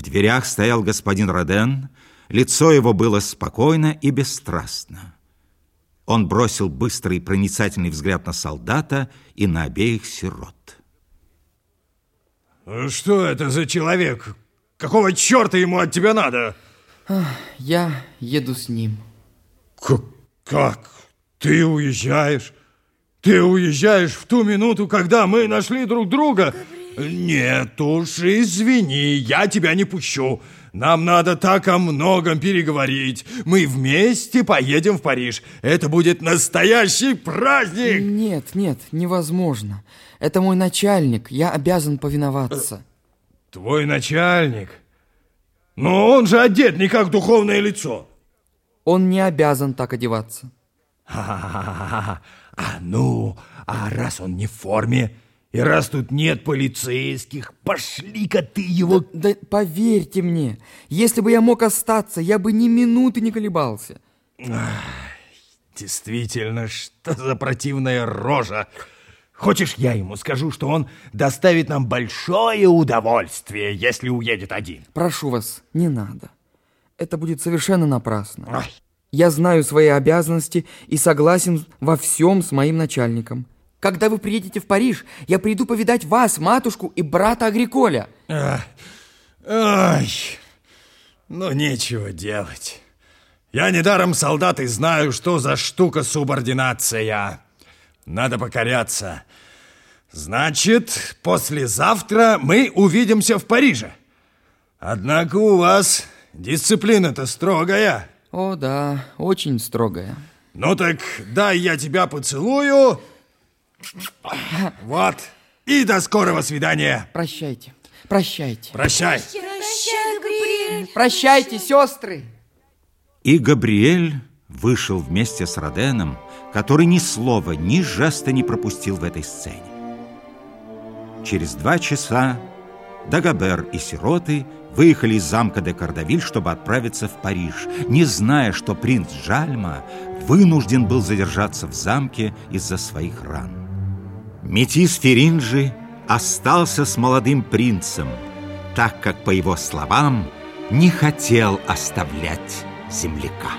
В дверях стоял господин Роден, лицо его было спокойно и бесстрастно. Он бросил быстрый проницательный взгляд на солдата и на обеих сирот. Что это за человек? Какого черта ему от тебя надо? Я еду с ним. Как? как? Ты уезжаешь? Ты уезжаешь в ту минуту, когда мы нашли друг друга? Нет уж, извини, я тебя не пущу. Нам надо так о многом переговорить. Мы вместе поедем в Париж. Это будет настоящий праздник. Нет, нет, невозможно. Это мой начальник. Я обязан повиноваться. Твой начальник? Но он же одет не как духовное лицо. Он не обязан так одеваться. А, а ну, а раз он не в форме, и раз тут нет полицейских, пошли-ка ты его... Да, да поверьте мне, если бы я мог остаться, я бы ни минуты не колебался. Ах, действительно, что за противная рожа. Хочешь, я ему скажу, что он доставит нам большое удовольствие, если уедет один? Прошу вас, не надо. Это будет совершенно напрасно. Ай. Я знаю свои обязанности и согласен во всем с моим начальником. Когда вы приедете в Париж, я приду повидать вас, матушку и брата Агриколя. Ах, ай, ну нечего делать. Я недаром солдат и знаю, что за штука субординация. Надо покоряться. Значит, послезавтра мы увидимся в Париже. Однако у вас дисциплина-то строгая. О, да, очень строгая. Ну так дай я тебя поцелую вот. И до скорого свидания. Прощайте. Прощайте. Прощай. Прощай, Габриэль. Прощайте, сестры. И Габриэль вышел вместе с Роденом, который ни слова, ни жеста не пропустил в этой сцене. Через два часа Дагобер и сироты выехали из замка де Кардавиль, чтобы отправиться в Париж, не зная, что принц Жальма вынужден был задержаться в замке из-за своих ран. Метис Феринджи остался с молодым принцем, так как, по его словам, не хотел оставлять земляка.